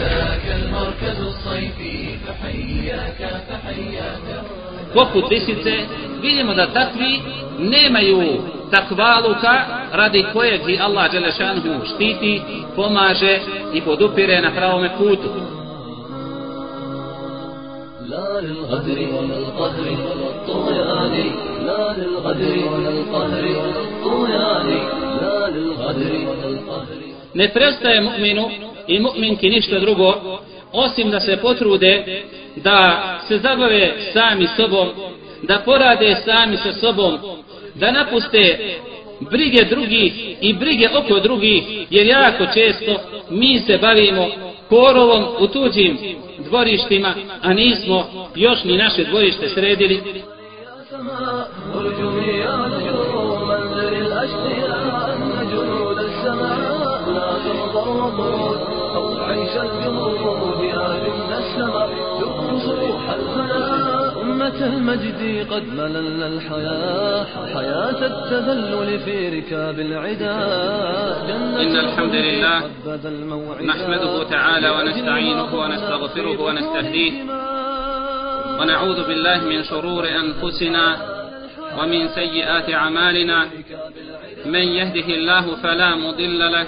ذاك المركز الصيفي فحياك فحياك poput lisice, vidimo da takvi nemaju takvaluka radi kojeg i Allah Đelešanhu štiti, pomaže i podupire na pravome putu. لا للغدر ولا القهر ولا الطغيان لا للغدر ولا القهر ولا الطغيان لا للغدر ولا القهر Ne prestaje mu'minu i mu'minki ništa drugo, osim da se potrude da se zabave sami sobom, da porade sami sa sobom, da napuste brige drugih i brige oko drugih, jer jako često mi se bavimo korovom u tuđim dvorištima, a nismo još ni naše dvorište sredili. تمطر وقود أو عيش الجنود يا جند السماء ذوقوا صروح الفناء أمة المجد قد مللنا الحياة حياة التذلل في ركاب العدا إن الحمد لله نحمده تعالى ونستعينه ونستغفره ونستهديه ونعوذ بالله من شرور أنفسنا ومن سيئات أعمالنا. من يهده الله فلا مضل له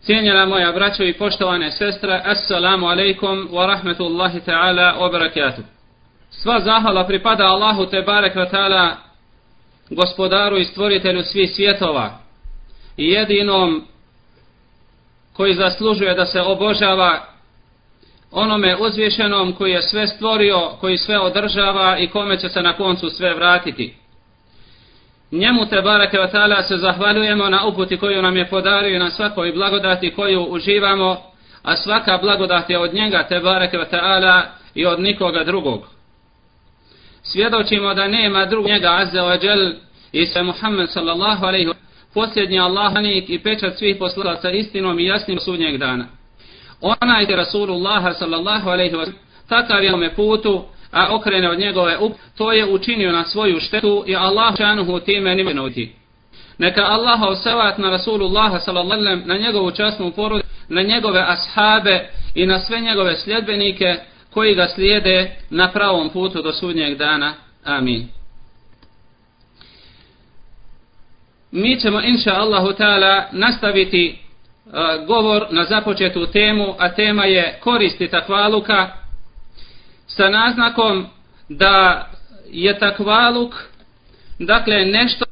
Cijenjena moja braćo i poštovane sestre, assalamu alaikum wa rahmetullahi ta'ala wa barakatuh. Sva zahvala pripada Allahu te barek wa ta'ala, gospodaru i stvoritelju svih svjetova i jedinom koji zaslužuje da se obožava onome uzvišenom koji je sve stvorio, koji sve održava i kome će se na koncu sve vratiti. Njemu te barake vatala se zahvaljujemo na uputi koju nam je podario i na svakoj blagodati koju uživamo, a svaka blagodat je od njega te barake vatala i od nikoga drugog. Svjedočimo da nema drugog njega azza wa jel i se Muhammed sallallahu alaihi posljednji Allahanik i pečat svih poslala istinom i jasnim sudnjeg dana. Onaj je Rasulullah sallallahu alaihi wa takav je na putu, a okrene od njegove up, to je učinio na svoju štetu i Allah šanuhu time nime. Neka Allah osavat na Rasulullah sallallahu na njegovu časnu porodu, na njegove ashabe i na sve njegove sljedbenike koji ga slijede na pravom putu do sudnjeg dana. Amin. Mi ćemo inša Allahu ta'ala nastaviti uh, govor na započetu temu, a tema je koristi takvaluka sa naznakom da je takvaluk dakle nešto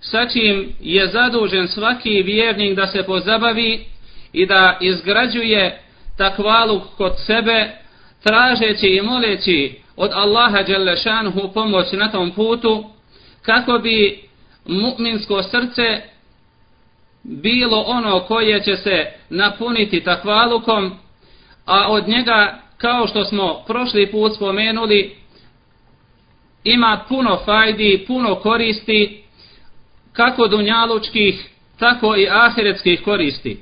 sa čim je zadužen svaki vjernik da se pozabavi i da izgrađuje takvaluk kod sebe tražeći i moleći od Allaha Đelešanhu pomoć na tom putu kako bi mu'minsko srce bilo ono koje će se napuniti takvalukom, a od njega, kao što smo prošli put spomenuli, ima puno fajdi, puno koristi, kako dunjalučkih, tako i ahiretskih koristi.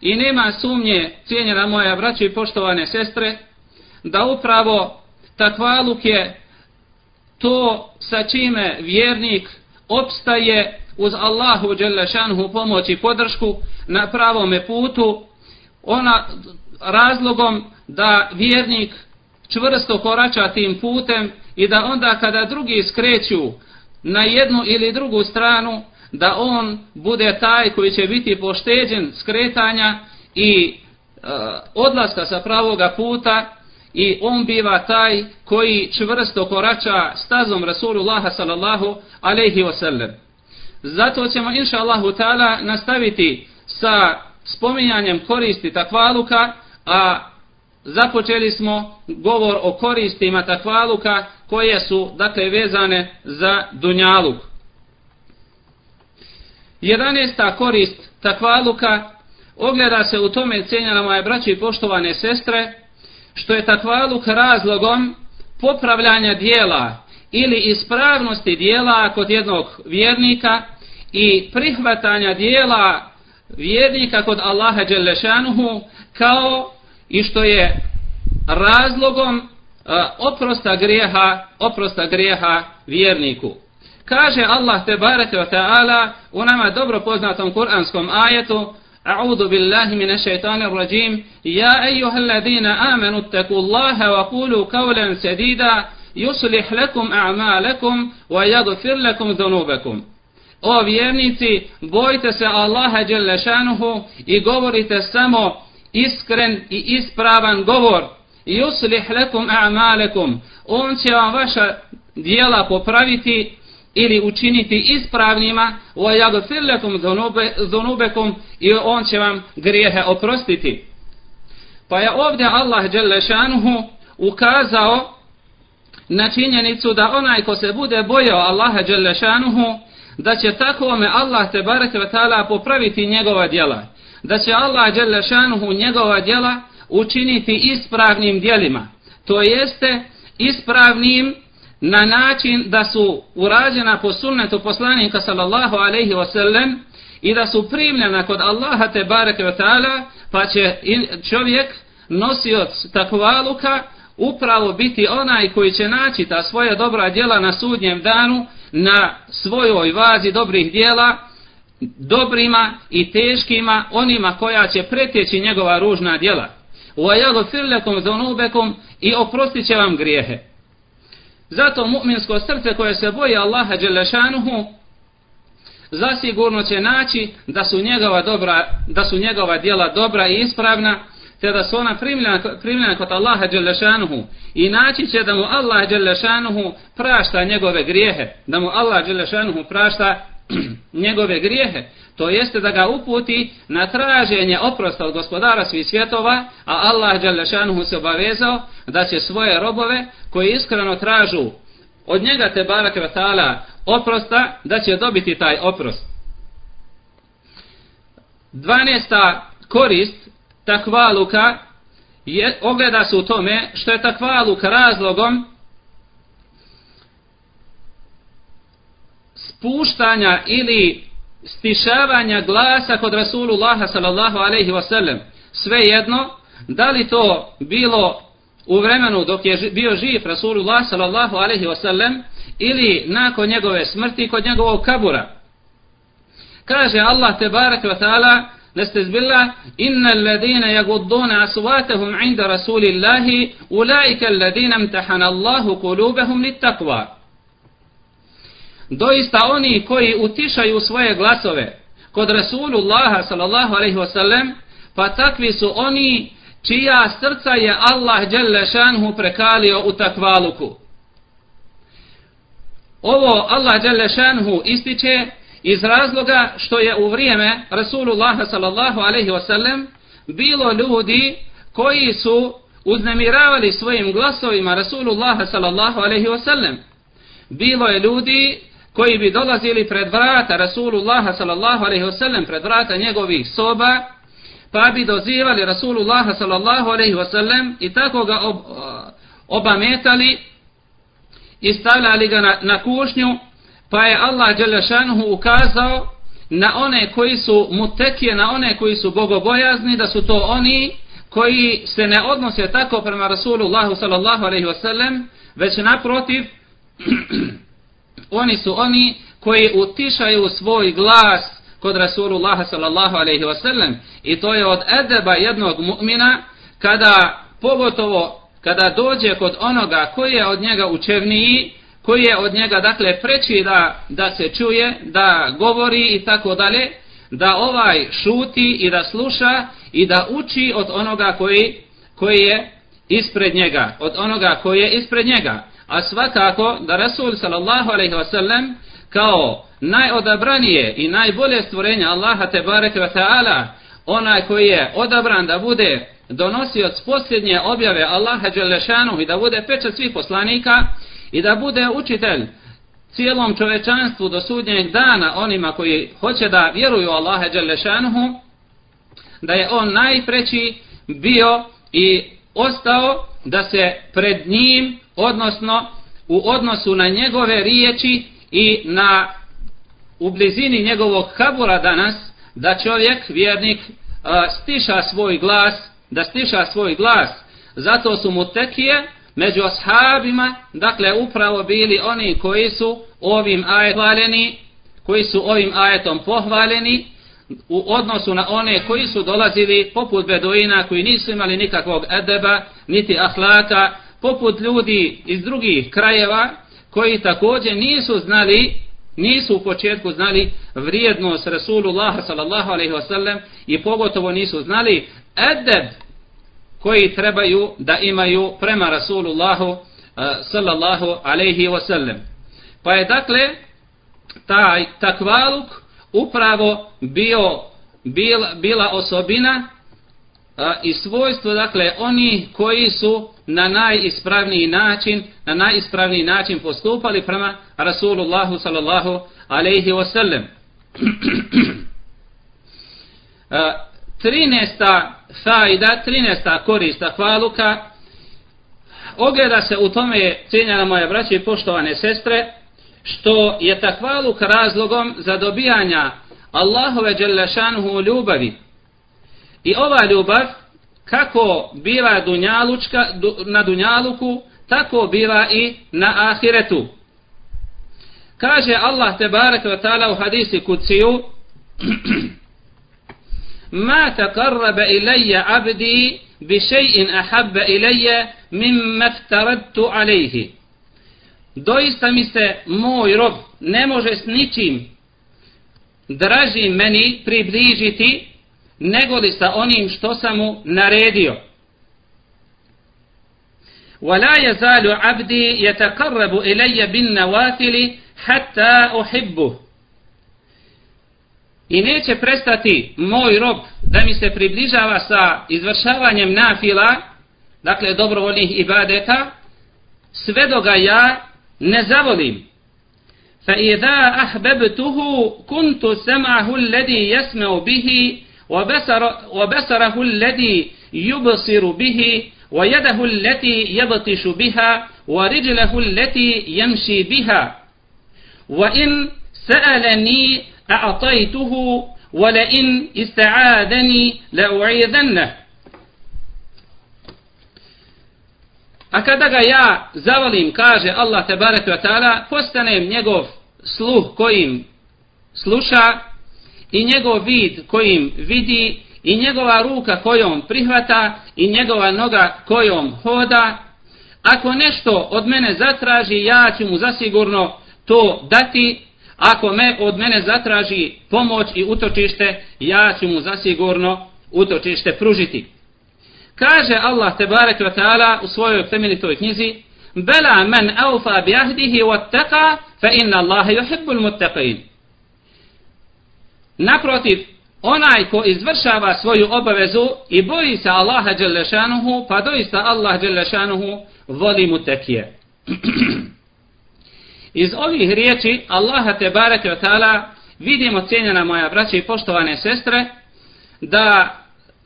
I nema sumnje, cijenjena moja braća i poštovane sestre, da upravo takvaluk je to sa čime vjernik opstaje uz Allahu Đelešanhu pomoć i podršku na pravome putu, ona razlogom da vjernik čvrsto korača tim putem i da onda kada drugi skreću na jednu ili drugu stranu, da on bude taj koji će biti pošteđen skretanja i e, odlaska sa pravoga puta i on biva taj koji čvrsto korača stazom Rasulullaha sallallahu alaihi wasallam. Zato ćemo inša Allahu ta'ala nastaviti sa spominjanjem koristi takvaluka, a započeli smo govor o koristima takvaluka koje su dakle vezane za dunjaluk. 11. korist takvaluka ogleda se u tome cijenjena moje braće i poštovane sestre, što je takvaluk razlogom popravljanja dijela ili ispravnosti dijela kod jednog vjernika i prihvatanja dijela vjernika kod Allaha Đelešanuhu kao i što je razlogom uh, oprosta grijeha, oprosta grijeha vjerniku. Kaže Allah te bareke ve taala u nama dobro poznatom kuranskom ajetu أعوذ بالله من الشيطان الرجيم يا أيها الذين آمنوا اتقوا الله وقولوا قولا سديدا يصلح لكم أعمالكم ويغفر لكم ذنوبكم O vjernici, bojte se Allaha Đelešanuhu i govorite samo iskren i ispravan govor. Yuslih lekum a'malekum. On će vam vaša dijela popraviti ili učiniti ispravnima wa yaghfir lakum dhunubakum i on će vam grijehe oprostiti pa je ovdje Allah dželle šanuhu ukazao na činjenicu da onaj ko se bude bojao Allaha dželle šanuhu da će takvome Allah te bareke ve taala popraviti njegova djela da će Allah dželle njegova djela učiniti ispravnim djelima. To jeste ispravnim na način da su urađena po sunnetu poslanika sallallahu alaihi wasallam i da su primljena kod Allaha te bareke wa ta'ala pa će čovjek nosioc takvaluka upravo biti onaj koji će naći ta svoja dobra djela na sudnjem danu na svojoj vazi dobrih djela dobrima i teškima onima koja će pretjeći njegova ružna djela وَيَغْفِرْ لَكُمْ ذُنُوبَكُمْ i oprostit će vam grijehe Zato mu'minsko srce koje se boji Allaha Đelešanuhu zasigurno će naći da su njegova, dobra, da su njegova djela dobra i ispravna te da su ona primljena, primljena kod Allaha Đelešanuhu i naći će da mu Allah Đelešanuhu prašta njegove grijehe da mu Allah Đelešanuhu prašta njegove grijehe to jeste da ga uputi na traženje oprosta od gospodara svih svjetova, a Allah Đalešanuhu se obavezao da će svoje robove koji iskreno tražu od njega te barak vatala oprosta, da će dobiti taj oprost. 12. korist takvaluka je, ogleda se u tome što je takvaluk razlogom spuštanja ili stišavanja glasa kod Rasulullaha sallallahu alaihi wasallam. Sve jedno da li to bilo u vremenu dok je bio živ Rasulullah sallallahu alaihi wasallam ili nakon njegove smrti kod njegovog kabura. Kaže Allah te barak wa ta'ala Nestezbillah, inna alladina jagudduna asuvatahum inda Rasulillahi ulaika alladina mtahana Allahu kulubahum li takva doista oni koji utišaju svoje glasove kod Rasulullaha sallallahu alaihi wasallam, pa takvi su oni čija srca je Allah dželle šanhu prekalio u takvaluku. Ovo Allah dželle šanhu ističe iz razloga što je u vrijeme Rasulullaha sallallahu alaihi wasallam bilo ljudi koji su uznemiravali svojim glasovima Rasulullaha sallallahu alaihi wasallam. Bilo je ljudi koji bi dolazili pred vrata Rasulullaha sallallahu alaihi wasallam, pred vrata njegovih soba, pa bi dozivali Rasulullaha sallallahu alaihi wasallam i tako ga ob, obametali i stavljali ga na, na kušnju, pa je Allah Đelešanuhu ukazao na one koji su mutekije, na one koji su bogobojazni, da su to oni koji se ne odnose tako prema Rasulullahu sallallahu alaihi wasallam, već naprotiv, oni su oni koji utišaju svoj glas kod Rasulullah sallallahu alaihi wasallam i to je od edeba jednog mu'mina kada pogotovo kada dođe kod onoga koji je od njega učevniji koji je od njega dakle preći da, da se čuje da govori i tako dalje da ovaj šuti i da sluša i da uči od onoga koji, koji je ispred njega od onoga koji je ispred njega a svakako da Rasul sallallahu alaihi wasallam kao najodabranije i najbolje stvorenje Allaha te bareke ve taala onaj koji je odabran da bude donosioc posljednje objave Allaha dželle i da bude pečat svih poslanika i da bude učitelj cijelom čovečanstvu do sudnjeg dana onima koji hoće da vjeruju Allaha dželle da je on najpreći bio i ostao da se pred njim odnosno u odnosu na njegove riječi i na u blizini njegovog kabura danas da čovjek, vjernik, stiša svoj glas, da stiša svoj glas. Zato su mu tekije među ashabima, dakle upravo bili oni koji su ovim ajetom pohvaljeni, koji su ovim ajetom pohvaljeni u odnosu na one koji su dolazili poput beduina koji nisu imali nikakvog edeba, niti ahlaka, poput ljudi iz drugih krajeva koji također nisu znali nisu u početku znali vrijednost Rasulullah sallallahu alaihi wasallam i pogotovo nisu znali edeb koji trebaju da imaju prema Rasulullahu eh, sallallahu alaihi wasallam. Pa je dakle taj takvaluk upravo bio bila, bila osobina a, i svojstvo dakle oni koji su na najispravniji način na najispravniji način postupali prema Rasulullahu sallallahu alejhi ve sellem 13. faida 13. korista hvaluka ogleda se u tome cijenjena moja braća i poštovane sestre što je takvaluk razlogom za dobijanja Allahove Đelešanuhu ljubavi i ova ljubav kako biva dunjalučka, na dunjaluku, tako biva i na ahiretu. Kaže Allah te barek wa ta'ala u hadisi kuciju Ma takarrabe ilayya abdi bi še'in ahabba ilaja mimma ftaradtu alejhi Doista mi se moj rob ne može s ničim draži meni približiti nego li sa onim što sam mu naredio. ولا يزال عبدي يتقرب إلي بالنوافل حتى أحبه I neće prestati moj rob da mi se približava sa izvršavanjem nafila, dakle dobrovoljnih ibadeta, sve do ga ja ne zavolim. Fa idha ahbabtuhu kuntu sam'ahu alladhi yasma'u bihi wa basara wa basarahu alladhi yubsiru bihi wa yadahu allati yabtishu biha wa rijluhu allati yamshi biha wa in sa'alani a'taytuhu wa la in ista'adani la'u'idannahu A kada ga ja zavolim, kaže Allah te barek wa ta'ala, postanem njegov sluh kojim sluša i njegov vid kojim vidi i njegova ruka kojom prihvata i njegova noga kojom hoda. Ako nešto od mene zatraži ja ću mu zasigurno to dati. Ako me od mene zatraži pomoć i utočište ja ću mu zasigurno utočište pružiti kaže Allah tebarek ve ta'ala u svojoj temeljitoj knjizi bela men aufa bi ahdihi wattaqa fa inna Allaha yuhibbul muttaqin Naprotiv, onaj ko izvršava svoju obavezu i boji se Allaha Đelešanuhu, pa doista Allah Đelešanuhu voli mu tekije. Iz ovih riječi Allaha te bareke ve ta'ala vidimo cijenjena moja braća i poštovane sestre da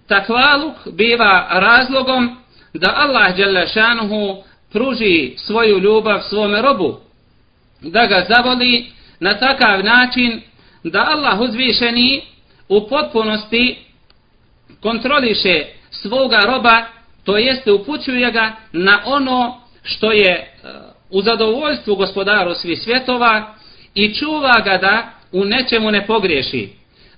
takvaluk biva razlogom da Allah Đelešanuhu pruži svoju ljubav svome robu, da ga zavoli na takav način da Allah uzvišeni u potpunosti kontroliše svoga roba, to jeste upućuje ga na ono što je e, u zadovoljstvu gospodaru svih svjetova i čuva ga da u nečemu ne pogriješi.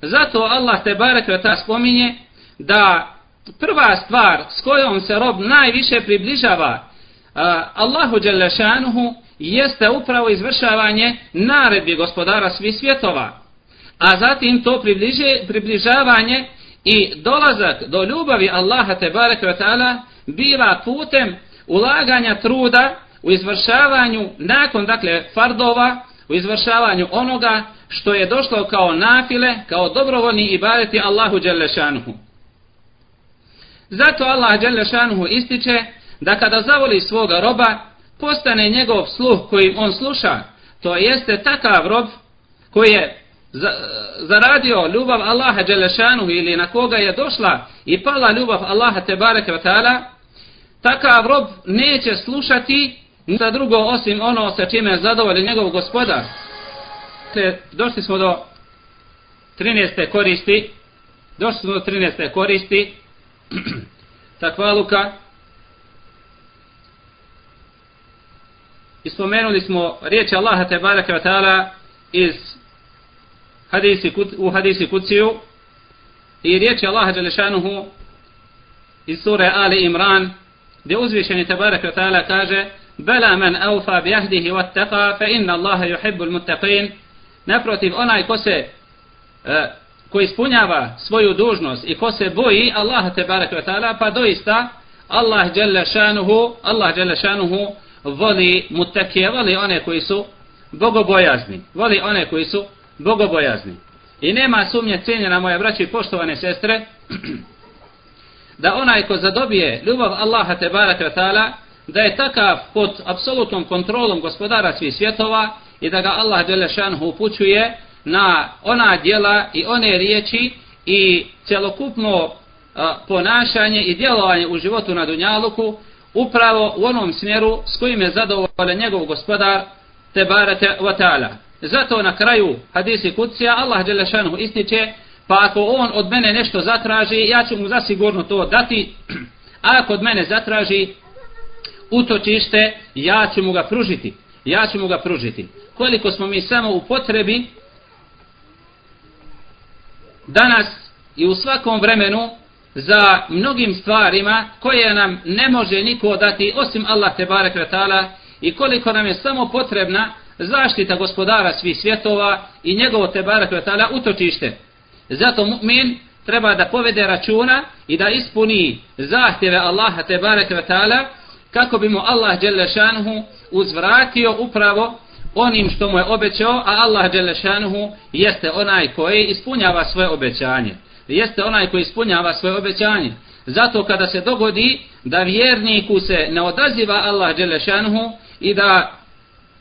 Zato Allah te barek ta spominje da prva stvar s kojom se rob najviše približava uh, Allahu Đelešanuhu jeste upravo izvršavanje naredbi gospodara svih svjetova. A zatim to približe, približavanje i dolazak do ljubavi Allaha Tebare Kvetala biva putem ulaganja truda u izvršavanju nakon dakle fardova u izvršavanju onoga što je došlo kao nafile, kao dobrovoljni ibadeti Allahu Đelešanuhu. Zato Allah Đelešanuhu ističe da kada zavoli svoga roba, postane njegov sluh kojim on sluša, to jeste takav rob koji je zaradio ljubav Allaha Đelešanuhu ili na koga je došla i pala ljubav Allaha Tebareke Vatala, takav rob neće slušati ništa drugo osim ono sa čime je zadovoljen njegov gospodar. Dakle, došli smo do 13. koristi, došli smo do 13. koristi, takvaluka, luka spomenuli smo riječ Allaha te baraka wa ta'ala iz hadisi, u hadisi kuciju i riječ Allaha Đelešanuhu iz sure Ali Imran gdje uzvišeni te baraka wa ta'ala kaže Bela men aufa bi ahdihi wa taqa fa inna Allaha yuhibbu al-muttaqin naprotiv onaj ko se uh, ko ispunjava svoju dužnost i ko se boji Allaha te barek ve taala pa doista Allah dželle šanuhu Allah dželle šanuhu voli mutakije voli one koji su bogobojazni voli one koji su bogobojazni. I nema sumnje cijenjena moja braća i poštovane sestre da onaj ko zadobije ljubav Allaha te barek ve taala da je takav pod apsolutnom kontrolom gospodara svih svjetova i da ga Allah Đelešanhu upućuje na ona djela i one riječi i celokupno ponašanje i djelovanje u životu na Dunjaluku upravo u onom smjeru s kojim je zadovoljan njegov gospodar Tebarete Vatala. Zato na kraju hadisi kucija Allah Đelešanhu ističe pa ako on od mene nešto zatraži ja ću mu zasigurno to dati. A ako od mene zatraži utočište ja ću mu ga pružiti. Ja ću mu ga pružiti. Koliko smo mi samo u potrebi danas i u svakom vremenu za mnogim stvarima koje nam ne može niko dati osim Allah te barek vetala i koliko nam je samo potrebna zaštita gospodara svih svjetova i njegovo te barek vetala utočište. Zato mu'min treba da povede računa i da ispuni zahtjeve Allaha te barek vetala kako bi mu Allah dželle šanuhu uzvratio upravo onim što mu je obećao, a Allah Đelešanuhu jeste onaj koji ispunjava svoje obećanje. Jeste onaj koji ispunjava svoje obećanje. Zato kada se dogodi da vjerniku se ne odaziva Allah Đelešanuhu i da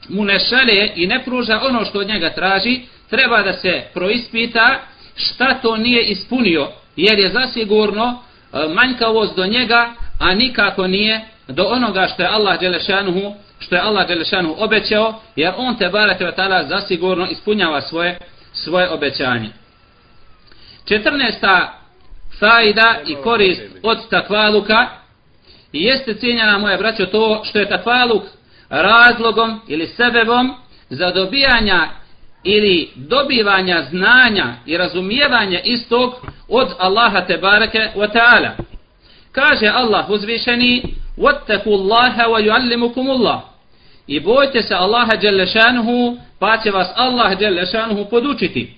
mu ne šalje i ne pruža ono što od njega traži, treba da se proispita šta to nije ispunio, jer je zasigurno e, manjkavost do njega, a nikako nije do onoga što je Allah Đelešanuhu što je Allah Đelešanu obećao, jer on te barate wa ta'ala zasigurno ispunjava svoje, svoje obećanje. 14. fajda i korist od takvaluka jeste cijenjena moje braćo to što je takvaluk razlogom ili sebebom za dobijanja ili dobivanja znanja i razumijevanja istog od Allaha te bareke wa ta'ala. Kaže Allah uzvišeni وَاتَّكُوا اللَّهَ وَيُعَلِّمُكُمُ اللَّهُ I bojte se Allaha Đelešanuhu, pa će vas Allah Đelešanuhu podučiti.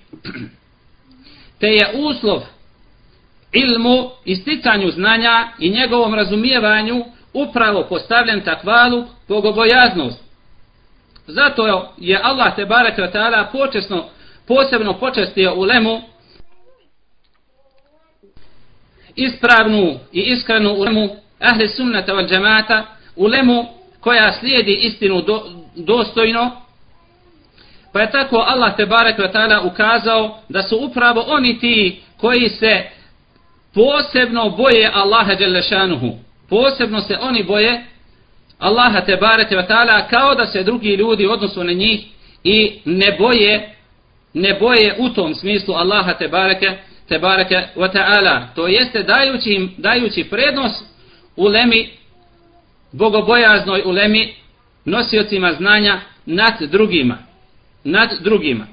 Te je uslov ilmu i sticanju znanja i njegovom razumijevanju upravo postavljen takvalu bogobojaznost. Zato je Allah te barek wa ta'ala počesno, posebno počestio u lemu ispravnu i iskrenu u lemu ahli sunnata wal džemata, ulemu koja slijedi istinu do, dostojno Pa je tako Allah te barek vatala ta'ala ukazao da su upravo oni ti koji se posebno boje Allaha Đelešanuhu. Posebno se oni boje Allaha te barek ve ta'ala kao da se drugi ljudi odnosu na njih i ne boje ne boje u tom smislu Allaha te bareke te bareke ve ta'ala. To jeste dajući im dajući prednost ulemi bogobojaznoj ulemi nosiocima znanja nad drugima nad drugima.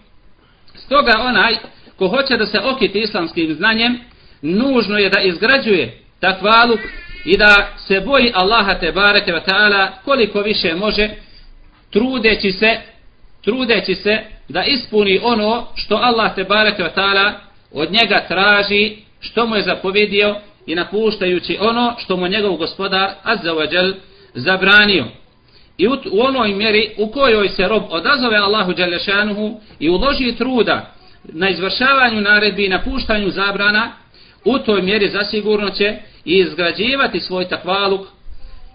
Stoga onaj ko hoće da se okiti islamskim znanjem, nužno je da izgrađuje takvaluk i da se boji Allaha te bareke ve taala koliko više može trudeći se trudeći se da ispuni ono što Allah te bareke ve taala od njega traži što mu je zapovjedio i napuštajući ono što mu njegov gospodar azza zabranio i u, u onoj mjeri u kojoj se rob odazove Allahu Đelešanuhu i uloži truda na izvršavanju naredbi i napuštanju zabrana, u toj mjeri zasigurno će i izgrađivati svoj takvaluk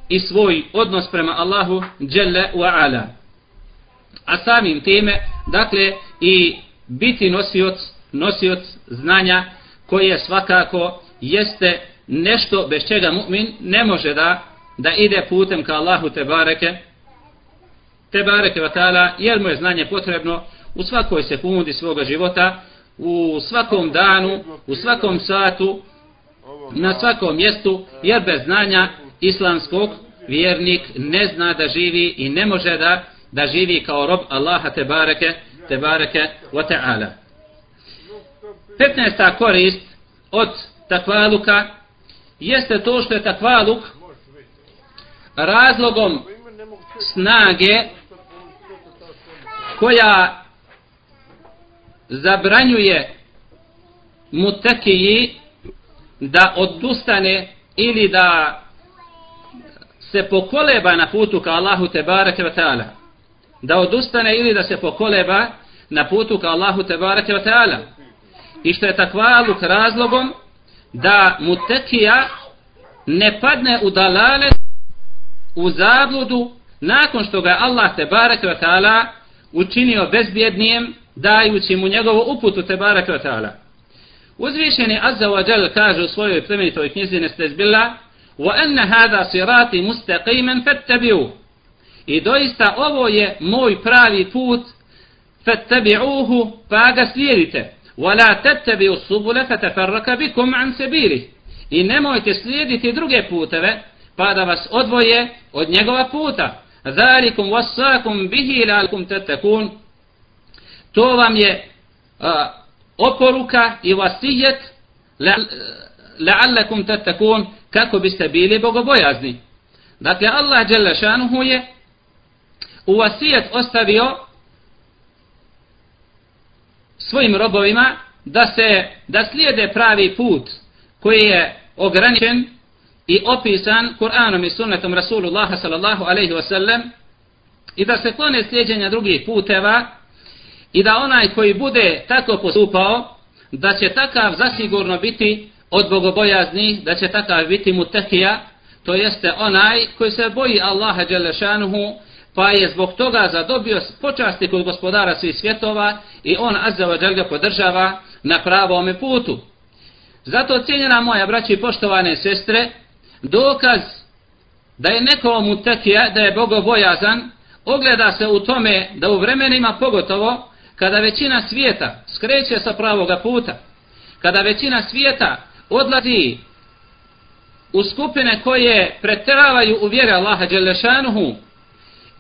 i svoj odnos prema Allahu Đele wa ala. A samim time, dakle, i biti nosioc, nosioc znanja koje svakako jeste nešto bez čega mu'min ne može da da ide putem ka Allahu te bareke te bareke vatala, jer mu je znanje potrebno u svakoj sekundi svoga života, u svakom danu, u svakom satu, na svakom mjestu, jer bez znanja islamskog vjernik ne zna da živi i ne može da da živi kao rob Allaha te bareke, te bareke wa ta'ala. 15. korist od takvaluka jeste to što je takvaluk razlogom snage koja zabranjuje mutakiji da odustane ili da se pokoleba na putu ka Allahu te bareke ve taala. Da odustane ili da se pokoleba na putu ka Allahu te bareke ve taala. I što je takvaluk razlogom da mutekija ne padne u dalale u zabludu nakon što ga Allah te barek ve taala učinio bezbjednijem dajući mu njegovu uputu te baraka ta'ala. Uzvišeni Azza wa Jal kaže u svojoj plemenitoj knjizi Nestezbilla wa anna hada sirati mustaqiman fattabi'u i doista ovo je moj pravi put fattabi'uhu pa ga slijedite wa la tattabi'u subula fatafarraka bikum an sabili i nemojte slijediti druge puteve pa da vas odvoje od njegova puta ذَلِكُمْ وَسَّاكُمْ بِهِ لَعَلْكُمْ تَتَّكُونَ To vam je uh, oporuka i vasijet la'allakum tattakun kako biste bili bogobojazni. Dakle, Allah dželle šanuhu je u vasijet ostavio svojim robovima da se da slijede pravi put koji je ograničen i opisan Kur'anom i sunnetom Rasulullaha sallallahu alaihi wa sallam i da se klone slijedjenja drugih puteva i da onaj koji bude tako postupao da će takav zasigurno biti od bogobojazni, da će takav biti mutekija, to jeste onaj koji se boji Allaha Đelešanuhu, pa je zbog toga zadobio počasti kod gospodara svih svjetova i on azza wa ga podržava na pravom putu. Zato cijenjena moja braći i poštovane sestre, dokaz da je neko mutakija, da je bogobojazan, ogleda se u tome da u vremenima pogotovo, kada većina svijeta skreće sa pravoga puta, kada većina svijeta odlazi u skupine koje preteravaju u vjere Allaha Đelešanuhu,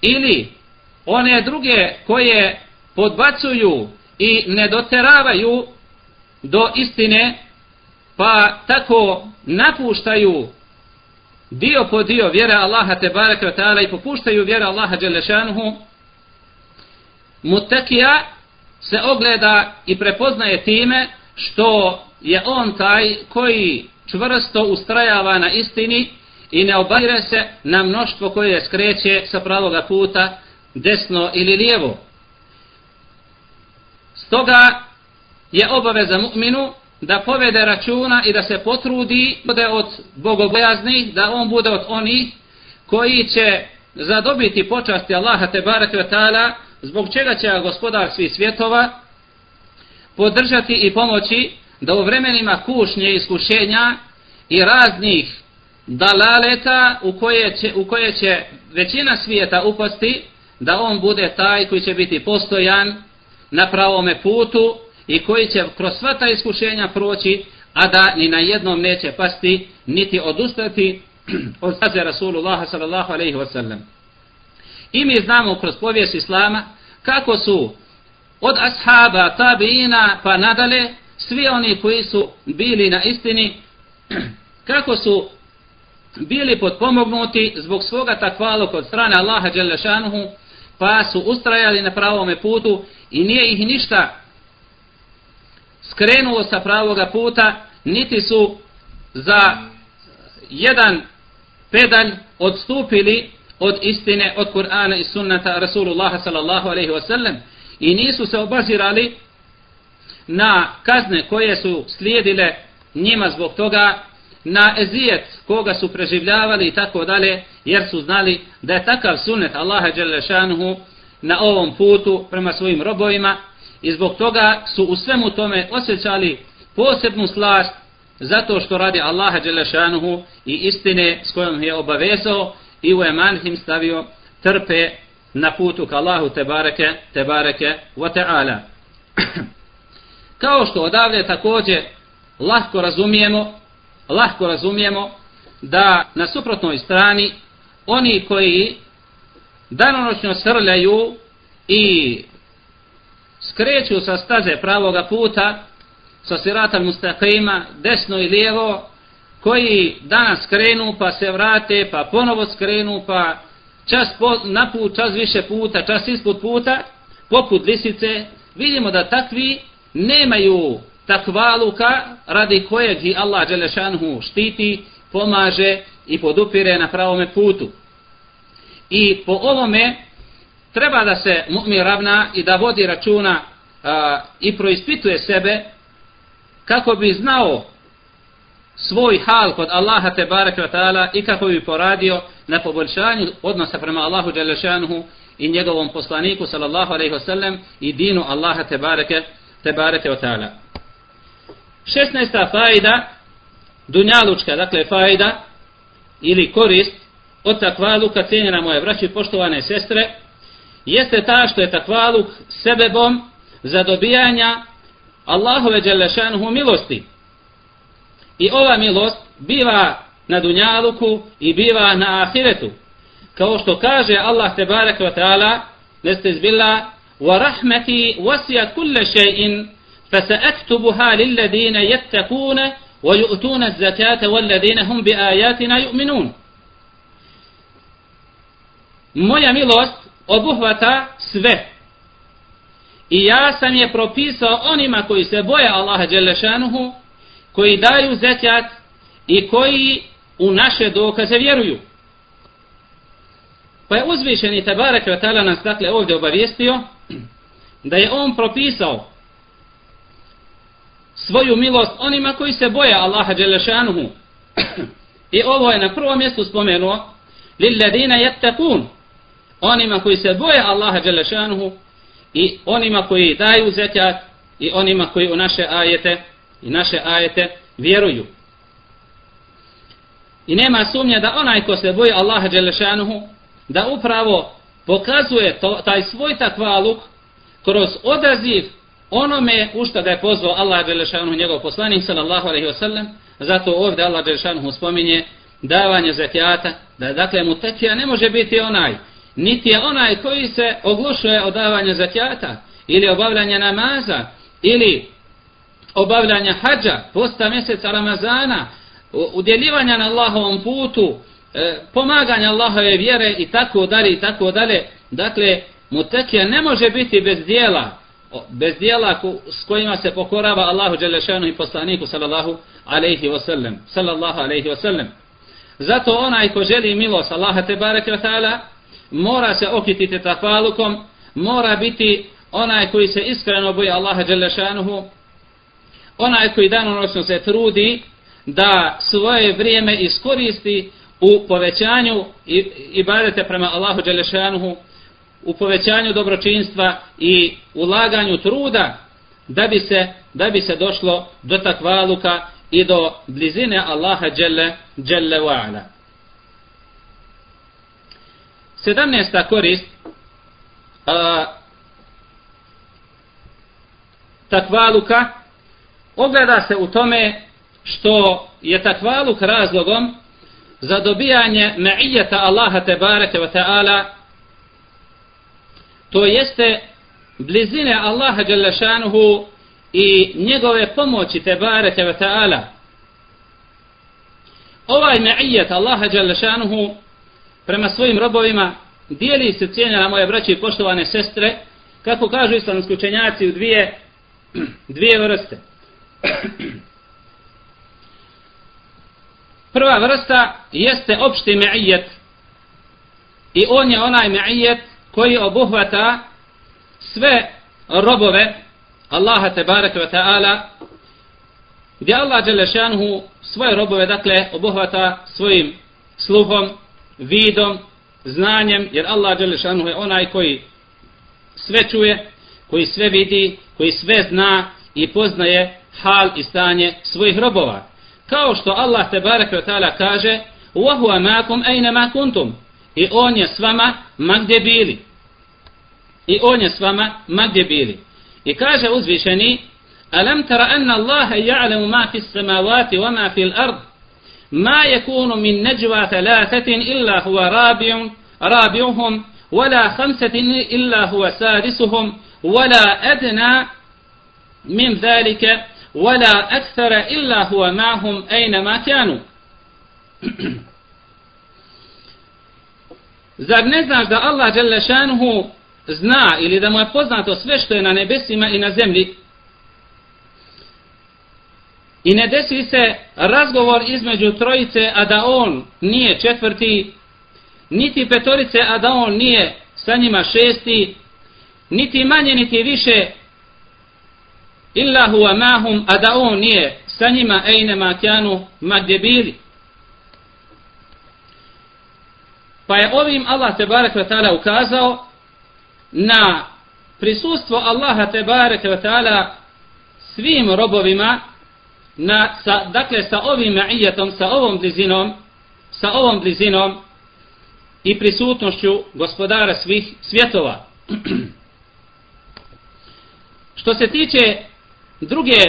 ili one druge koje podbacuju i ne doteravaju do istine, pa tako napuštaju dio po dio vjera Allaha te baraka wa ta'ala i popuštaju vjera Allaha Đelešanuhu, mutakija se ogleda i prepoznaje time što je on taj koji čvrsto ustrajava na istini i ne obajre se na mnoštvo koje skreće sa pravoga puta desno ili lijevo. Stoga je obaveza mu'minu da povede računa i da se potrudi bude od bogobojazni, da on bude od onih koji će zadobiti počasti Allaha te barake ta'ala zbog čega će gospodar svih svjetova podržati i pomoći da u vremenima kušnje iskušenja i raznih dalaleta u koje će, u koje će većina svijeta upasti da on bude taj koji će biti postojan na pravome putu i koji će kroz sva ta iskušenja proći a da ni na jednom neće pasti niti odustati od staze Rasulullah sallallahu alaihi wa sallam. I mi znamo kroz povijest Islama kako su od ashaba, tabiina pa nadale svi oni koji su bili na istini kako su bili potpomognuti zbog svoga takvalu kod strane Allaha Đelešanuhu pa su ustrajali na pravome putu i nije ih ništa skrenulo sa pravoga puta niti su za jedan pedalj odstupili od istine, od Kur'ana i sunnata Rasulullaha sallallahu alaihi wasallam i nisu se obazirali na kazne koje su slijedile njima zbog toga, na ezijet koga su preživljavali i tako dalje, jer su znali da je takav sunnet Allaha Đelešanuhu na ovom putu prema svojim robovima i zbog toga su u svemu tome osjećali posebnu slast zato što radi Allaha Đelešanuhu i istine s kojom je obavezao i u emanhim stavio trpe na putu ka Allahu tebareke, tebareke wa ta'ala. Kao što odavde također lahko razumijemo, lahko razumijemo da na suprotnoj strani oni koji danonoćno srljaju i skreću sa staze pravoga puta, sa sirata mustaqima, desno i lijevo, koji danas krenu pa se vrate, pa ponovo skrenu, pa čas po, na put, čas više puta, čas ispod puta, poput lisice, vidimo da takvi nemaju takvaluka radi kojeg i Allah Đelešanhu štiti, pomaže i podupire na pravome putu. I po ovome treba da se mu'mi ravna i da vodi računa a, i proispituje sebe kako bi znao svoj hal kod Allaha te bareke taala i kako bi poradio na poboljšanju odnosa prema Allahu dželle i njegovom poslaniku sallallahu alejhi ve sellem i dinu Allaha te bareke te bareke taala 16. faida dunjalučka dakle faida ili korist od takvaluka cijenjena moje braće poštovane sestre jeste ta što je takvaluk sebebom za dobijanja Allahove Đelešanuhu milosti. I ova milost biva na dunjaluku i biva na ahiretu. Kao što kaže Allah te barek wa ta'ala, neste izbila, wa rahmeti wasija kulle še'in, fa se ektubuha lilladine jettakune, wa yu'tuna zakata walladine hum bi yu'minun. Moja milost obuhvata sve I ja sam je propisao onima koji se boje Allaha Đelešanuhu, koji daju zekat i koji u naše dokaze vjeruju. Pa je uzvišeni Tabarak Vatala nas dakle ovdje obavijestio da je on propisao svoju milost onima koji se boje Allaha Đelešanuhu. I ovo je na prvom mjestu spomenuo lilladina jettakun onima koji se boje Allaha Đelešanuhu i onima koji daju zekat i onima koji u naše ajete i naše ajete vjeruju. I nema sumnje da onaj ko se boji Allaha Đelešanuhu, da upravo pokazuje to, taj svoj takvaluk kroz odaziv onome u što ga je pozvao Allah Đelešanu njegov poslanik sallallahu alaihi wa sallam, zato ovdje Allah Đelešanu spominje davanje zekijata, da dakle mu tekija ne može biti onaj niti je onaj koji se oglušuje od davanja zekijata, ili obavljanja namaza ili obavljanja hađa posta mjeseca Ramazana udjeljivanja na Allahovom putu e, pomaganja Allahove vjere i tako dalje i tako dalje. Dakle mutekija ne može biti bez dijela bez dijela s kojima se pokorava Allahu Đelešanu i poslaniku sallallahu alaihi wasallam sallallahu alaihi wasallam. Zato onaj ko želi milost Allaha te bareke ta'ala mora se okititi tafalukom, mora biti onaj koji se iskreno boji Allaha Đelešanuhu, onaj koji danonoćno se trudi da svoje vrijeme iskoristi u povećanju ibadete prema Allahu Đelešanuhu, u povećanju dobročinstva i ulaganju truda da bi se, da bi se došlo do takvaluka i do blizine Allaha dželle, dželle wa'ala. 17. korist a, takvaluka ogleda se u tome što je takvaluk razlogom za dobijanje me'ijeta Allaha tebareke wa ta'ala to jeste blizine Allaha Đalešanuhu i njegove pomoći tebareke ve ta'ala ovaj ma'ijet Allaha Đalešanuhu prema svojim robovima dijeli se cijenjena moje braće i poštovane sestre kako kažu islamski učenjaci u dvije dvije vrste Prva vrsta jeste opšti me'ijet. I on je onaj me'ijet koji obuhvata sve robove Allaha tebareke ve ta'ala gdje Allah Đelešanhu svoje robove dakle obuhvata svojim sluhom, vidom, znanjem jer Allah Đelešanhu je onaj koji sve čuje, koji sve vidi, koji sve zna i poznaje hal i stanje svojih robova. Kao što Allah tebareke ve taala kaže wa huwa ma'akum ayna ma kuntum. i on je s vama ma gdje bili i on je s vama ma gdje bili i kaže uzvišeni alam tara anna Allah ya'lamu ma fi as-samawati wa ma fi al-ard ما يكون من نجوى ثلاثة إلا هو رابع رابعهم ولا خمسة إلا هو سادسهم ولا أدنى من ذلك ولا أكثر إلا هو معهم أينما كانوا Zar ne znaš da Allah Đelešanuhu zna ili da mu je poznato sve što je na nebesima i na zemlji? I ne desi se razgovor između trojice a da on nije četvrti niti petorice a da on nije sa njima šesti niti manje niti više. Illa huwa mahum a da on nije sa njima ejnema kjanu magdje bili. Pa je ovim Allah te barek ta'ala ukazao na prisustvo Allaha te barek ta'ala svim robovima na, sa, dakle sa ovim ma'ijetom, sa ovom blizinom sa ovom blizinom i prisutnošću gospodara svih svjetova. Što se tiče druge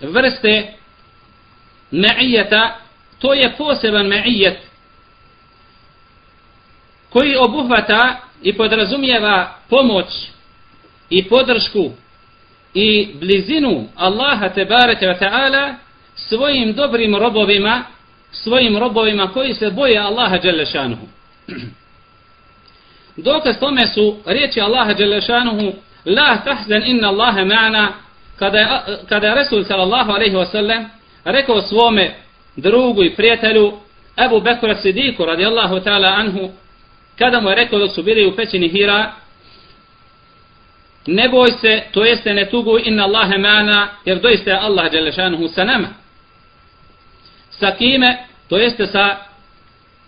vrste ma'ijeta, to je poseban ma'ijet koji obuhvata i podrazumijeva pomoć i podršku i blizinu Allaha tebareke ve taala svojim dobrim robovima svojim robovima koji se boje Allaha dželle šanehu. Dokaz tome su riječi Allaha dželle šanehu la tahzan inna Allaha ma'ana kada kada je Resul sallallahu alaihi wa sallam rekao svome drugu i prijatelju Ebu Bekra Sidiku radijallahu ta'ala anhu kada mu je rekao dok su bili u pećini Hira ne boj se, to jeste ne tugu inna Allahe mana, jer doista je Allah Đelešanuhu sa nama. Sa kime? To jeste sa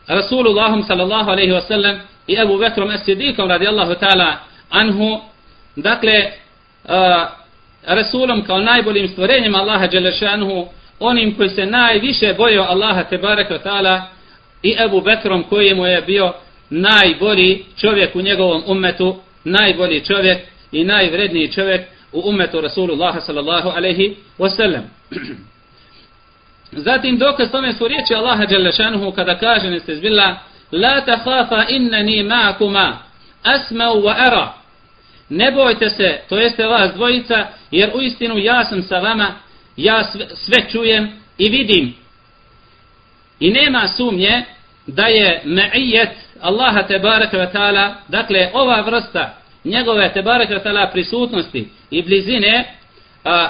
Rasulullahom sallallahu alaihi wasallam i Ebu Bekrom Esidikom radijallahu ta'ala anhu dakle uh, Rasulom kao najboljim stvorenjem Allaha Đelešanuhu, onim koji se najviše bojio Allaha Tebareka Ta'ala i Ebu Bekrom koji mu je bio najbolji čovjek u njegovom ummetu, najbolji čovjek i najvredniji čovjek u ummetu Rasulullaha sallallahu alaihi wasallam. Zatim dokaz tome su riječi Allaha Đelešanuhu kada kaže niste zbila La tahafa innani ma'akuma asma'u wa ara ne bojte se, to jeste vas dvojica, jer u istinu ja sam sa vama, ja sve, sve čujem i vidim. I nema sumnje da je me'ijet Allaha te baraka wa ta'ala, dakle ova vrsta njegove te baraka wa ta'ala prisutnosti i blizine, a,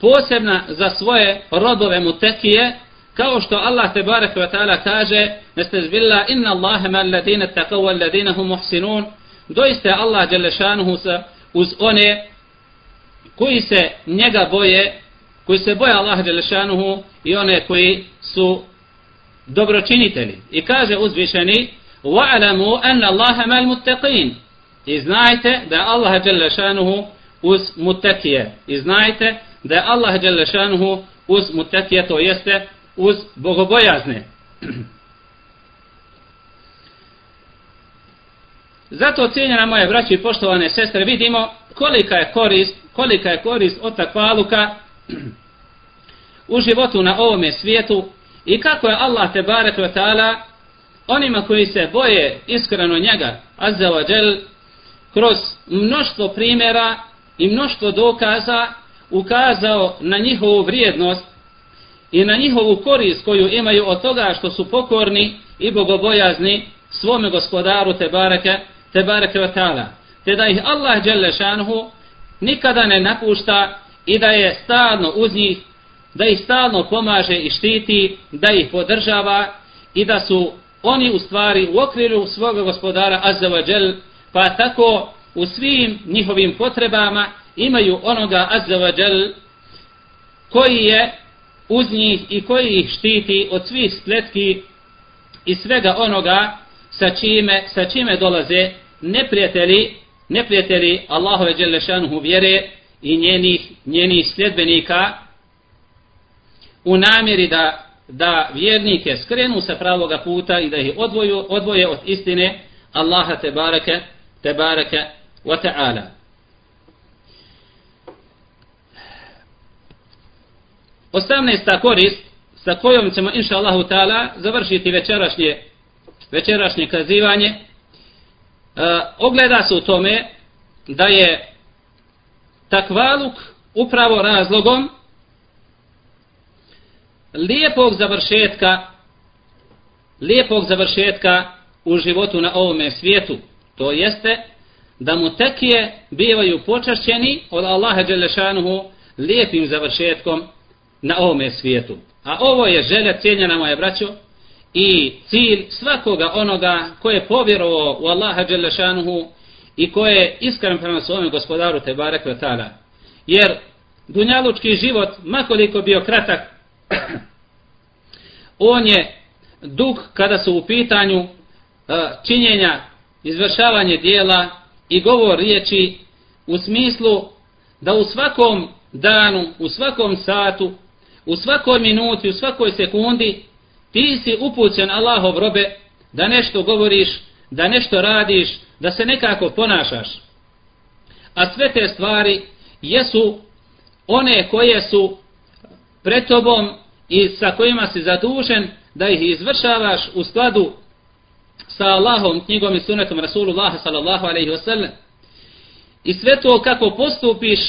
posebna za svoje rodove mutekije, kao što Allah te baraka wa ta'ala kaže, "Nestezbilla inna Allahe ma alladine taqawa alladine hum muhsinun, doista Allah Đelešanuhu sa uz one koji se njega boje, koji se boje Allah Đelešanuhu i one koji su dobročinitelji. I kaže uzvišeni, وَعْلَمُوا أَنَّ اللَّهَ مَا الْمُتَّقِينَ I znajte da je Allah Đelešanuhu uz mutekije. I znajte da je Allah Đelešanuhu uz mutekije, to jeste uz bogobojazne. Zato cijenjena moje braće i poštovane sestre, vidimo kolika je korist, kolika je korist od takvaluka u životu na ovome svijetu i kako je Allah te barek wa ta'ala onima koji se boje iskreno njega, azza wa džel, kroz mnoštvo primjera i mnoštvo dokaza ukazao na njihovu vrijednost i na njihovu korist koju imaju od toga što su pokorni i bogobojazni svome gospodaru Tebareke, Tebareke wa ta'ala. Te da ih Allah dželle šanhu nikada ne napušta i da je stalno uz njih, da ih stalno pomaže i štiti, da ih podržava i da su oni u stvari u okviru svoga gospodara Azza wa Jal, pa tako u svim njihovim potrebama imaju onoga Azza wa Jal koji je uz njih i koji ih štiti od svih spletki i svega onoga sa čime, sa čime dolaze neprijatelji, neprijatelji Allahove Đelešanuhu vjere i njenih, njenih sljedbenika u namjeri da, da vjernike skrenu sa pravoga puta i da ih odvoju, odvoje od istine Allaha te bareke, te bareke wa ta'ala. Osamnesta korist sa kojom ćemo inša Allahu ta'ala završiti večerašnje, večerašnje kazivanje e, ogleda se u tome da je takvaluk upravo razlogom lijepog završetka lijepog završetka u životu na ovome svijetu. To jeste da mu tekije bivaju počašćeni od Allaha Đelešanuhu lijepim završetkom na ovome svijetu. A ovo je želja cijenjena moje braćo i cilj svakoga onoga koje je povjerovao u Allaha Đelešanuhu i koje je iskren prema svome gospodaru Tebare Kvetala. Jer dunjalučki život, makoliko bio kratak, on je dug kada su u pitanju e, činjenja, izvršavanje dijela i govor riječi u smislu da u svakom danu, u svakom satu, u svakoj minuti, u svakoj sekundi ti si upućen Allahov robe da nešto govoriš, da nešto radiš, da se nekako ponašaš. A sve te stvari jesu one koje su pred tobom i sa kojima si zadužen da ih izvršavaš u skladu sa Allahom, knjigom i sunetom Rasulullah sallallahu alaihi wasallam. I sve to kako postupiš,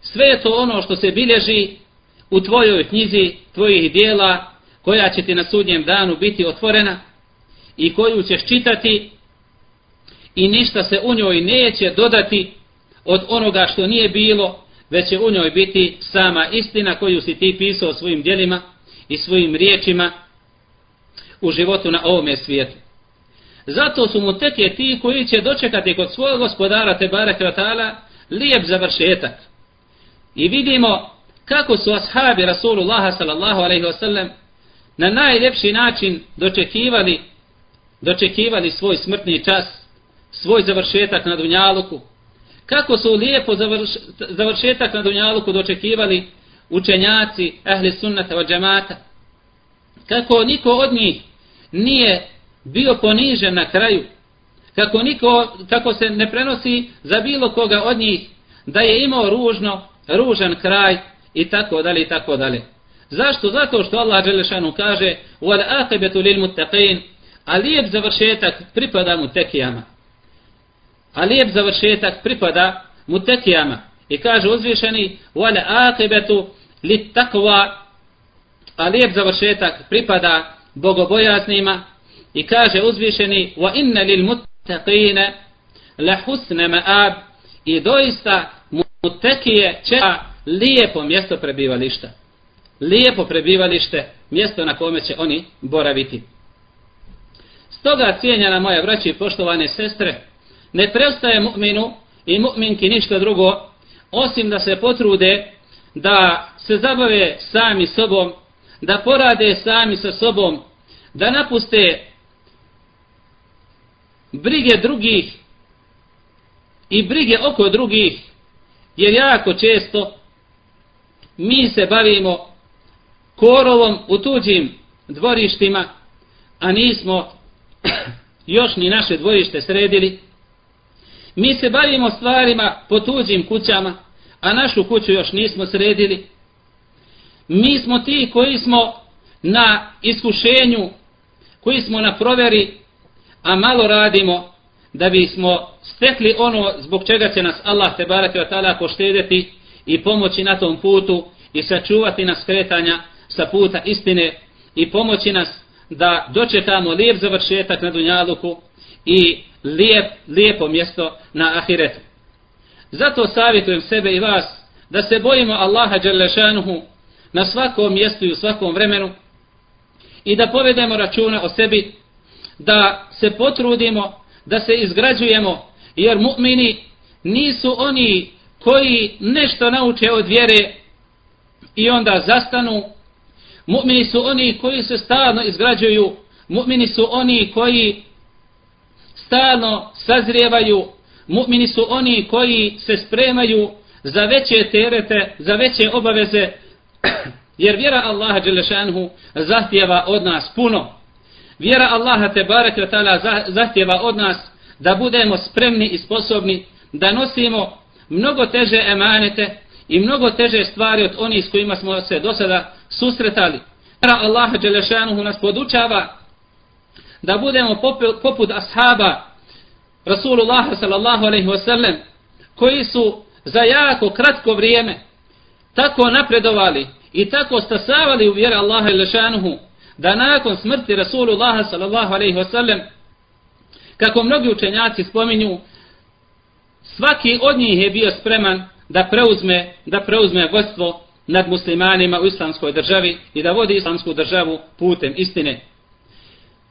sve je to ono što se bilježi u tvojoj knjizi, tvojih dijela, koja će ti na sudnjem danu biti otvorena i koju ćeš čitati i ništa se u njoj neće dodati od onoga što nije bilo, već će u njoj biti sama istina koju si ti pisao svojim dijelima i svojim riječima u životu na ovome svijetu. Zato su mu teke ti koji će dočekati kod svojeg gospodara Tebara Kratala lijep završetak. I vidimo kako su ashabi Rasulullaha sallallahu alaihi wasallam na najljepši način dočekivali dočekivali svoj smrtni čas, svoj završetak na Dunjaluku, kako su lijepo završ, završetak na Dunjaluku dočekivali učenjaci ehli sunnata od džemata, kako niko od njih nije bio ponižen na kraju, kako, niko, kako se ne prenosi za bilo koga od njih da je imao ružno, ružan kraj i tako dalje i tako dalje. Zašto? Zato što Allah Đelešanu kaže wal aqibetu lil muttaqin a lijep završetak pripada mu tekijama. A lijep završetak pripada mu tekijama. I kaže uzvišeni wal aqibetu lit a lijep završetak pripada bogobojaznima. I kaže uzvišeni wa inna lil muttaqina la husna ma'ab. I doista mutekije čeka lijepo mjesto prebivališta. Lijepo prebivalište, mjesto na kome će oni boraviti. Stoga cijenjena moja braći i poštovane sestre, ne prestaje mu'minu i mu'minki ništa drugo, osim da se potrude da se zabave sami sobom, da porade sami sa sobom, da napuste brige drugih i brige oko drugih, jer jako često mi se bavimo korovom u tuđim dvorištima, a nismo još ni naše dvorište sredili. Mi se bavimo stvarima po tuđim kućama, a našu kuću još nismo sredili. Mi smo ti koji smo na iskušenju, koji smo na proveri, a malo radimo da bismo stekli ono zbog čega će nas Allah te barake wa ta'ala poštedeti i pomoći na tom putu i sačuvati nas kretanja sa puta istine i pomoći nas da dočekamo lijep završetak na Dunjaluku i lijep, lijepo mjesto na Ahiretu. Zato savjetujem sebe i vas da se bojimo Allaha Đalešanuhu na svakom mjestu i u svakom vremenu i da povedemo računa o sebi, da se potrudimo, da se izgrađujemo, jer mu'mini nisu oni koji nešto nauče od vjere i onda zastanu. Mu'mini su oni koji se stalno izgrađuju, mu'mini su oni koji stalno sazrijevaju, mu'mini su oni koji se spremaju za veće terete, za veće obaveze, jer vjera Allaha Đelešanhu zahtjeva od nas puno. Vjera Allaha Tebarek Vatala zahtjeva od nas da budemo spremni i sposobni da nosimo mnogo teže emanete i mnogo teže stvari od onih s kojima smo se do sada susretali. Vjera Allaha Đelešanhu nas podučava da budemo poput ashaba Rasulullah sallallahu alaihi wasallam koji su za jako kratko vrijeme tako napredovali i tako stasavali u vjeru Allaha i lešanuhu da nakon smrti Rasulullah sallallahu alaihi wasallam kako mnogi učenjaci spominju svaki od njih je bio spreman da preuzme da preuzme vodstvo nad muslimanima u islamskoj državi i da vodi islamsku državu putem istine.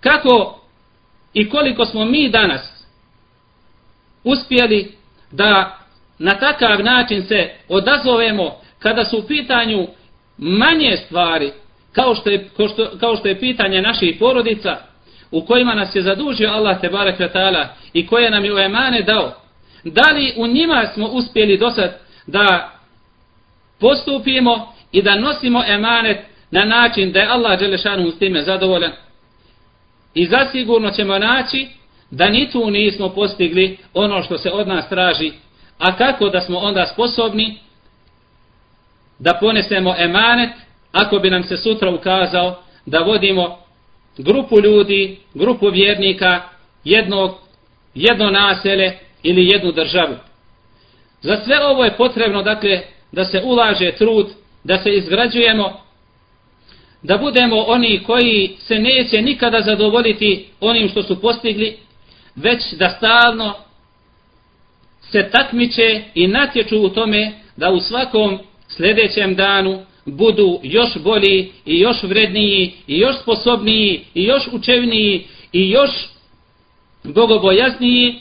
Kako i koliko smo mi danas uspjeli da na takav način se odazovemo kada su u pitanju manje stvari kao što je, kao što, kao što je pitanje naših porodica u kojima nas je zadužio Allah te barek i koje nam je u emane dao. Da li u njima smo uspjeli dosad da postupimo i da nosimo emanet na način da je Allah Đelešanu s time zadovoljan? I zasigurno ćemo naći da ni tu nismo postigli ono što se od nas traži a kako da smo onda sposobni da ponesemo emanet ako bi nam se sutra ukazao da vodimo grupu ljudi, grupu vjernika, jednog, jedno nasele ili jednu državu. Za sve ovo je potrebno dakle da se ulaže trud, da se izgrađujemo, da budemo oni koji se neće nikada zadovoljiti onim što su postigli, već da stalno se takmiče i natječu u tome da u svakom sljedećem danu budu još bolji i još vredniji i još sposobniji i još učevniji i još bogobojasniji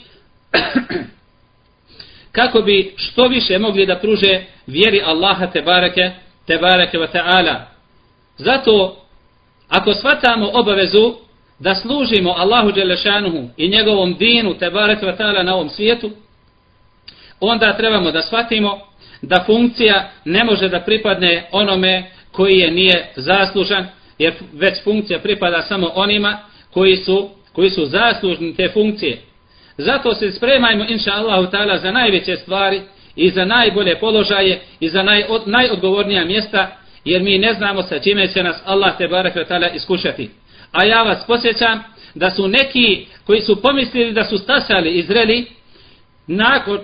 kako bi što više mogli da pruže vjeri Allaha te bareke te bareke ve ta'ala zato ako shvatamo obavezu da služimo Allahu Đelešanuhu i njegovom dinu te bareke ta'ala na ovom svijetu onda trebamo da shvatimo da funkcija ne može da pripadne onome koji je nije zaslužan, jer već funkcija pripada samo onima koji su, koji su zaslužni te funkcije. Zato se spremajmo, inša Allahu ta'ala, za najveće stvari i za najbolje položaje i za naj, najodgovornija mjesta, jer mi ne znamo sa čime će nas Allah te barek ta'ala iskušati. A ja vas posjećam da su neki koji su pomislili da su stasali i zreli, nakon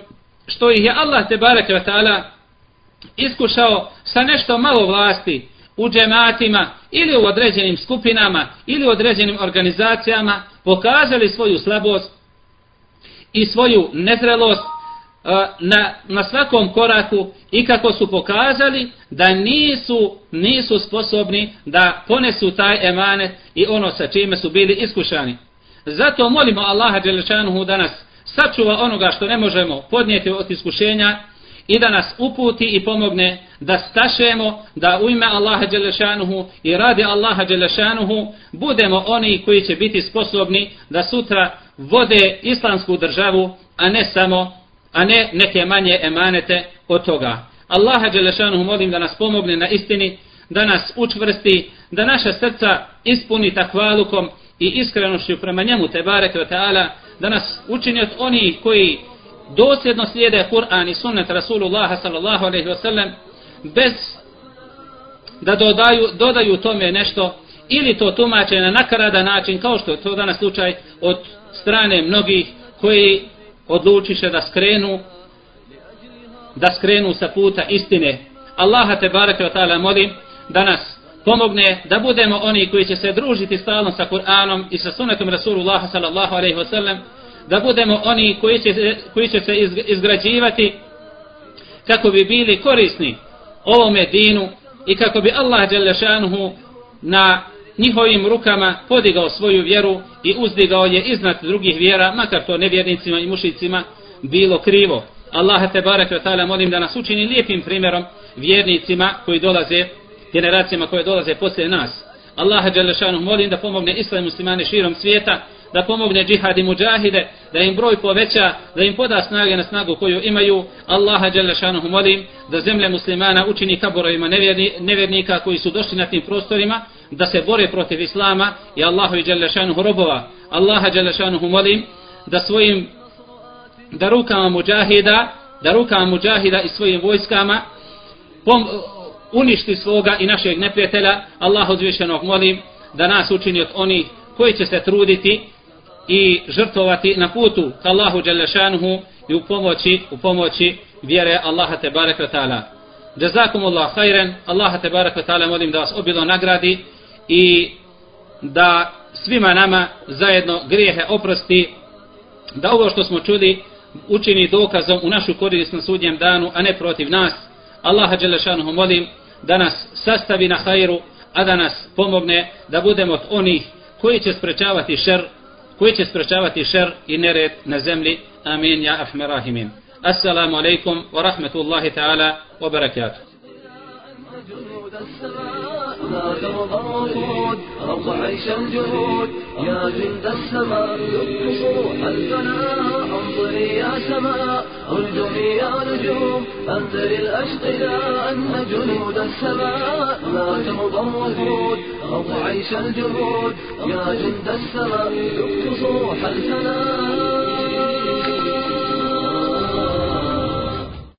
što ih je Allah te barek ve taala iskušao sa nešto malo vlasti u džematima ili u određenim skupinama ili u određenim organizacijama pokazali svoju slabost i svoju nezrelost na, na svakom koraku i kako su pokazali da nisu nisu sposobni da ponesu taj emanet i ono sa čime su bili iskušani. Zato molimo Allaha Đelešanuhu da nas sačuva onoga što ne možemo podnijeti od iskušenja i da nas uputi i pomogne da stašemo da u ime Allaha Đelešanuhu i radi Allaha Đelešanuhu budemo oni koji će biti sposobni da sutra vode islamsku državu, a ne samo a ne neke manje emanete od toga. Allaha Đelešanu molim da nas pomogne na istini, da nas učvrsti, da naša srca ispuni takvalukom i iskrenošću prema njemu te bareke o teala, da nas učini od onih koji dosljedno slijede Kur'an i sunnet Rasulullaha sallallahu alaihi wa sallam bez da dodaju, dodaju tome nešto ili to tumače na nakarada način kao što je to danas slučaj od strane mnogih koji odlučiše da skrenu da skrenu sa puta istine. Allaha te bareke wa ta'ala molim da nas pomogne da budemo oni koji će se družiti stalno sa Kur'anom i sa sunetom Rasulullaha sallallahu alaihi wa sallam da budemo oni koji će, koji će se izgrađivati kako bi bili korisni ovome dinu i kako bi Allah Đelešanuhu na njihovim rukama podigao svoju vjeru i uzdigao je iznad drugih vjera, makar to nevjernicima i mušicima bilo krivo. Allaha te barek ta'ala molim da nas učini lijepim primjerom vjernicima koji dolaze, generacijama koje dolaze poslije nas. Allaha Đelešanu molim da pomogne islam muslimane širom svijeta, da pomogne džihad i muđahide, da im broj poveća, da im poda snage na snagu koju imaju. Allaha Đelešanuhu molim da zemlje muslimana učini kaborovima nevjernika koji su došli na tim prostorima, da se bore protiv islama i Allahu i Đelešanuhu robova. Allaha Đelešanuhu molim da svojim da rukama muđahida, da rukama muđahida i svojim vojskama pom, uništi svoga i našeg neprijatelja, Allahu uzvišenog molim da nas učini od onih koji će se truditi i žrtovati na putu ka Allahu Đalešanuhu i u pomoći, u pomoći vjere Allaha te barek wa ta'ala. Jazakum Allah khairan, Allaha te barek wa ta'ala molim da vas obilo nagradi i da svima nama zajedno grijehe oprosti, da ovo što smo čuli učini dokazom u našu korist na sudnjem danu, a ne protiv nas. Allaha Đelešanuhu molim da nas sastavi na hajru, a da nas pomogne da budemo od onih koji će sprečavati šer, koji će sprečavati šer i nered na zemlji. Amin, ja ahmerahimin. Assalamu alaikum wa rahmetullahi ta'ala wa barakatuh. الركود رب عيش الجهود يا جند السماء ذق صروح الفناء انظري يا سماء انجمي يا نجوم. انذري الاشقياء أن جنود السماء لا ترضى الركود رب عيش الجهود يا جند السماء. ذق صروح الفناء.